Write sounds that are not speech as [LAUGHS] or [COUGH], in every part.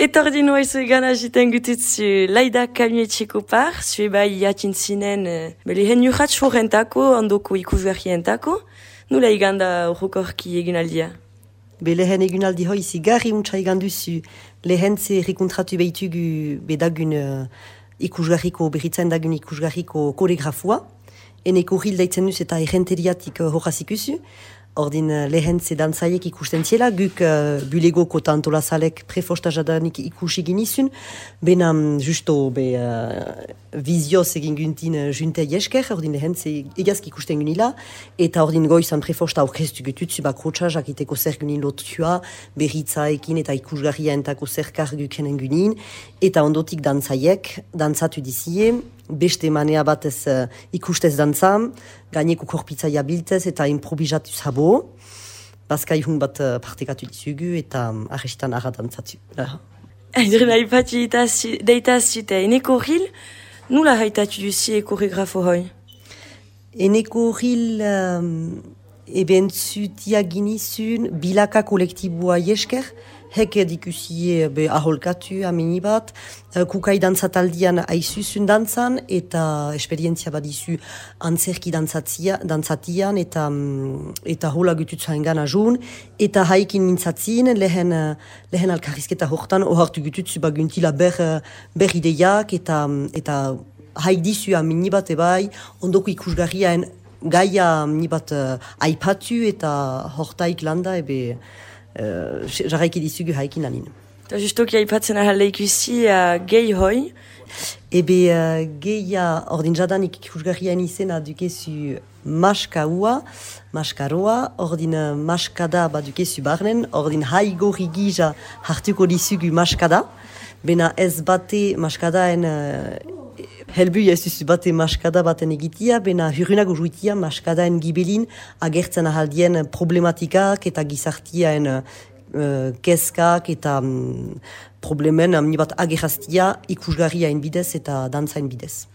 Eta ordi noa izo egan agiten gutut zu laida kamietxeko par, zu eba iatin zinen, uh, beli hen juhat sorrentako, ondoko ikusgarrientako, nula egan da horrokorki egin aldia? Be lehen egin aldi hoi zi garri untsa egan duzu, lehen ze rekontratu behitugu bedagun uh, ikusgarriko, berritzen dagun ikusgarriko koregrafua, eneko hil daitzen duz eta errenteriatik uh, horazik usu, Ordin uh, lehen zedan zaiek ikusten ziela, guk uh, bulegoko tantola zalek prefosta jadanik ikusi ginizun, bena um, justo be uh, vizioz egin guntin uh, junte jesker, ordin lehen ze egazki ikusten gunila, eta ordin goizan prefosta orkestu gututzu bak rotsa jakiteko zer gunin lotua, berritzaekin eta ikusgarria entako zer kargukenen gunin, eta ondotik dantzaiek, dantzatu dizie, beste manea batez uh, ikustez dantzam, gaineko korpitzaia biltez eta improvisatu zabo, bazka ihun bat uh, partekatu dizugu eta um, arrestan arra dantzatu. Adrien haipatu deita zute, eneko hil, nula haitatu duzi koregrafo hoi? Eneko hil um, eben zutia ginizun bilaka kolektibua jesker, heke dikusie be aholkatu amini bat, uh, kukai dantzataldian aizuzun dantzan, eta esperientzia badizu antzerki dantzatia, dantzatian, eta, um, eta hola gututzaen gana joan, eta haikin mintzatzien, lehen, uh, lehen alkarrizketa hortan, ohartu gututzu baguntila ber, ber ideiak, eta, eta haik dizu amini bat ebai, ondoko ikusgarriaen gaia amini bat uh, aipatu, eta hortaik landa, ebe, uh, jarraiki dizugu haikin anin. Eta justoki haipatzen ahal ikusi uh, gehi hoi? Ebe uh, gehia ordin jadanik ikusgarrian izena dukezu maskaua, maskaroa, ordin uh, maskada ba dukezu barnen, ordin haigorri gija hartuko dizugu maskada, bena ez bate maskadaen uh, helbu ez duzu bate maskada baten egitia, bena hurunako juitia maskadaen gibelin agertzen ahaldien problematikak eta gizartiaen uh, keskak eta um, problemen amni bat agerraztia ikusgarriaen bidez eta dantzain bidez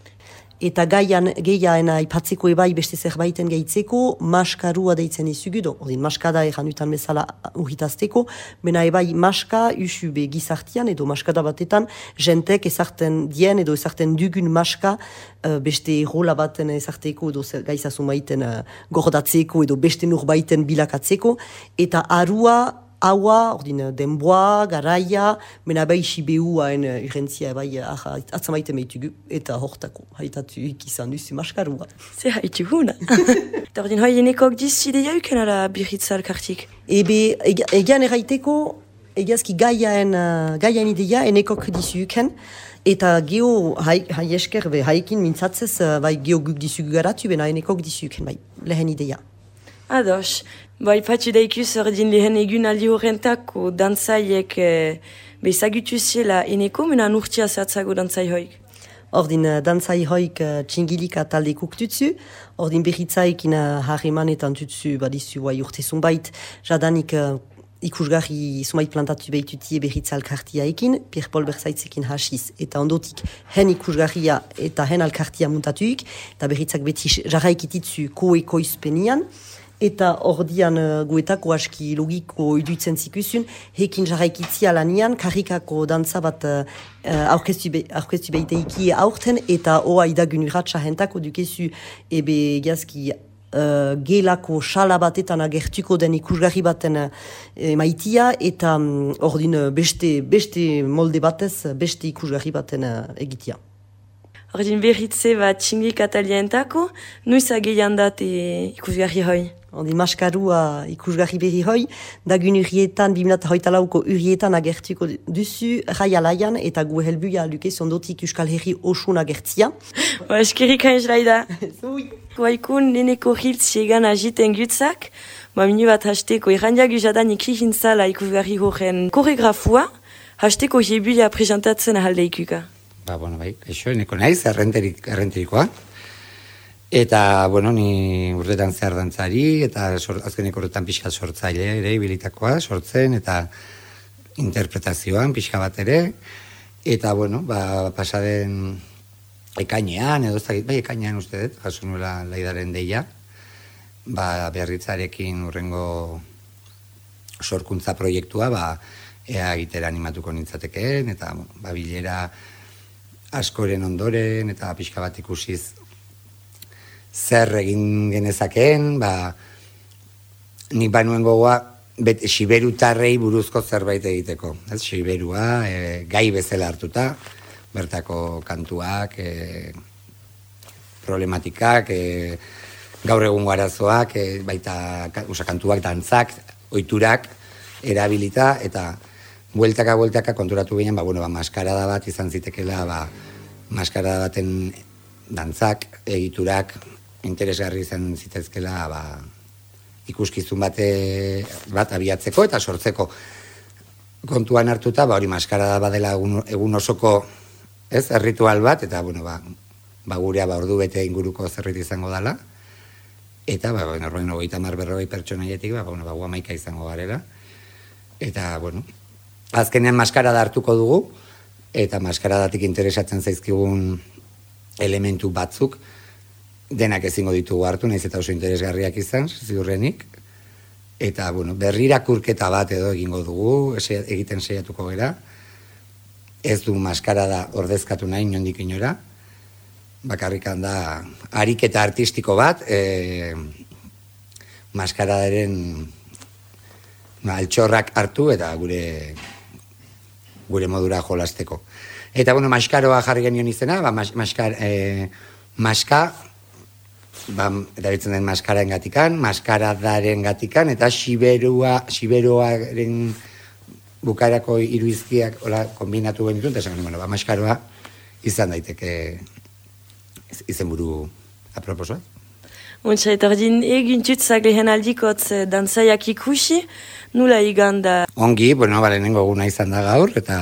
eta gaian gehiaena ipatzeko ebai beste zerbaiten gehitzeko, maskarua deitzen izugu, do, ordin maskada egan utan bezala urritazteko, bena ebai maska usu be gizartian edo maskada batetan, jentek ezarten dien edo ezarten dugun maska uh, beste rola baten ezarteko edo gaizazu maiten uh, gordatzeko edo beste nurbaiten bilakatzeko, eta arua haua, ordin denboa, garaia, mena bai behu hain irentzia bai atzamaite meitugu, eta hortako, haitatu ikizan duzu maskarua. Ze haitu huna. [LAUGHS] Eta ordin hoi enekok dizu ideia uken ala birritza kartik? Ebe, egian eraiteko, egiazki gaiaen, gaiaen ideia enekok dizu uken, eta geho hai, hai esker, be, haikin mintzatzez, bai geho guk dizu garatu, bena enekok dizu uken, bai, lehen ideia. Ados, bai patxi daikus ordin lehen egun aldi horrentako dantzaiek eh, bezagutu ziela eneko, mena nurtia zertzago dantzai hoik? Ordin uh, dantzai hoik uh, txingilika talde kuktutu, ordin berritzaikin uh, harremanetan tutsu badizu bai urte zunbait, jadanik ikusgarri zumait plantatu behitutie berritza alkartia ekin, Pierre Paul Berzaitzekin hasiz, eta ondotik hen ikusgarria eta hen alkartia muntatuik, eta berritzak beti jarraikititzu koekoizpenian, eta ordian uh, guetako aski logiko iduitzen zikusun, hekin jarraikitzia lanian, karikako dantza bat uh, aurkeztu, be, aurkeztu behiteiki aurten, eta oa idagun urratxa hentako dukezu ebe gazki uh, gelako xala batetan agertuko den ikusgarri baten uh, maitia, eta um, ordin beste, beste molde batez, beste ikusgarri baten uh, egitia. Ordin berritze bat txingik atalientako, nuiz ageian dat ikusgarri hoi? Ondi maskarua ikusgarri berri hoi, dagun urrietan, biminata hoita lauko urrietan agertuko duzu, rai alaian, eta gu helbuia luke zondotik Euskal Herri osun agertzia. [LAUGHS] Ba, eskerik hain jlaida. [LAUGHS] Zui. Guaikun, neneko hiltz egan agiten gutzak, ba, minu bat hasteko, irandiak usadan ikihin zala ikusgarri horren koregrafua, hasteko jebuia presentatzen ahalde ikuka. Ba, bueno, bai, eixo, neko naiz, errenterik, errenterikoa. Eta, bueno, ni urtetan zehar dantzari, eta sor, azkenik urtetan pixka sortzaile ere, ibilitakoa, sortzen, eta interpretazioan pixka bat ere. Eta, bueno, ba, pasaden ekainean, edo ez bai ekainean uste dut, jaso nuela laidaren deia, ba, beharritzarekin urrengo sorkuntza proiektua, ba, ea egitera animatuko nintzatekeen, eta babilera askoren ondoren, eta pixka bat ikusiz zer egin genezakeen, ba, nik banuen gogoa, bet, siberutarrei buruzko zerbait egiteko. Ez, siberua, e, gai bezala hartuta, bertako kantuak, e, problematikak, e, gaur egun arazoak, e, baita usa, kantuak, dantzak, oiturak, erabilita, eta bueltaka, bueltaka konturatu ginen, ba, bueno, ba, maskarada bat izan zitekela, ba, maskarada baten dantzak, egiturak, interesgarri izan zitezkela, ba, ikuskizun bate bat abiatzeko eta sortzeko. Kontuan hartuta, ba, hori maskarada badela egun, egun osoko ez, erritual bat, eta, bueno, ba, ba gurea ba, ordu bete inguruko zerrit izango dela, eta, ba, bueno, horrein ogeita mar berroi pertsonaietik, ba, bueno, ba, guamaika izango garela, eta, bueno, azkenean maskarada hartuko dugu, eta maskaradatik interesatzen zaizkigun elementu batzuk, denak ezingo ditugu hartu, naiz eta oso interesgarriak izan, ziurrenik, eta, bueno, berrirakurketa bat edo egingo dugu, egiten saiatuko gera, ez du maskarada ordezkatu nahi, nondik inora, bakarrikan da, ariketa artistiko bat, e, maskaradaren altxorrak hartu, eta gure gure modura jolasteko. Eta, bueno, maskaroa jarri genion izena, ba, mas, maskar, e, maska, ba, erabiltzen den maskaren gatikan, maskaradaren gatikan, eta siberua, siberuaren bukarako iruizkiak hola, kombinatu genituen, eta esan, bueno, ba, maskaroa izan daiteke izen buru aproposoa. Untsa, eta ordin egin tutzak lehen aldikot eh, dantzaiak ikusi, nula iganda? Ongi, bueno, bale, nengo guna izan da gaur, eta,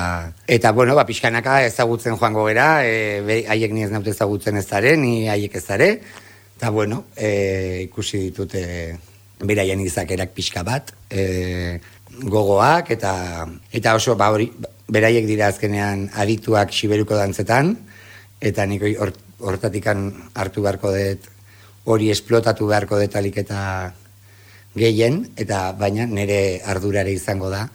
eta bueno, ba, pixkanaka ezagutzen joango gera, e, haiek ni ez naute ezagutzen ez dare, ni haiek ez dare, eta bueno, e, ikusi ditute beraien izakerak pixka bat, e, gogoak, eta, eta oso, ba, hori, beraiek dira azkenean adituak siberuko dantzetan, eta nik hortatikan hartu beharko dut hori esplotatu beharko detalik eta gehien, eta baina nire ardurare izango da,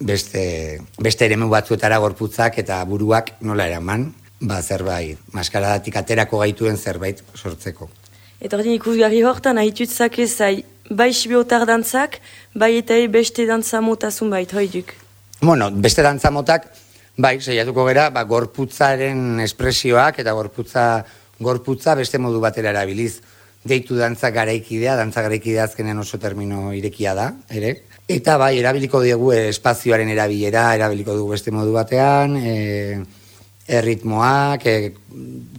beste, beste ere batzuetara gorputzak eta buruak nola eraman, ba zerbait, maskaradatik aterako gaituen zerbait sortzeko. Eta hori ikusgarri hortan, ahitutzak ezai, bai sibiotar dantzak, bai eta beste dantzamotazun bait, hoiduk? Bueno, beste dantzamotak, bai, saiatuko gera, ba, gorputzaren espresioak eta gorputza, gorputza beste modu batera erabiliz deitu dantza garaikidea, dantza garaikidea azkenean oso termino irekia da, ere. Eta bai, erabiliko dugu espazioaren erabilera, erabiliko dugu beste modu batean, e, erritmoak, e,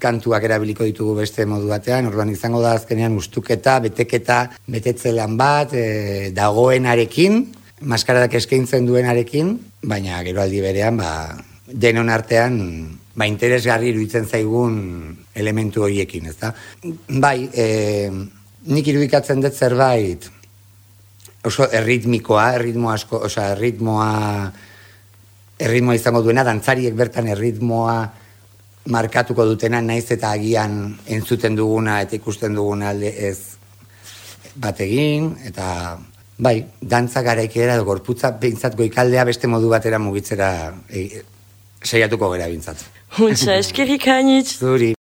kantuak erabiliko ditugu beste modu batean, orduan izango da azkenean ustuketa, beteketa, betetze lan bat, e, dagoenarekin, maskaradak eskaintzen duenarekin, baina gero aldi berean, ba, denon artean ba, interesgarri iruditzen zaigun elementu horiekin, ezta? Bai, e, nik irudikatzen dut zerbait oso erritmikoa, erritmo asko, osea, erritmoa erritmoa izango duena, dantzariek bertan erritmoa markatuko dutena naiz eta agian entzuten duguna eta ikusten duguna alde ez bat egin, eta bai, dantza garaikera edo gorputza behintzat goikaldea beste modu batera mugitzera e, saiatuko gara bintzat. Untsa, eskerrik hainitz. Zuri.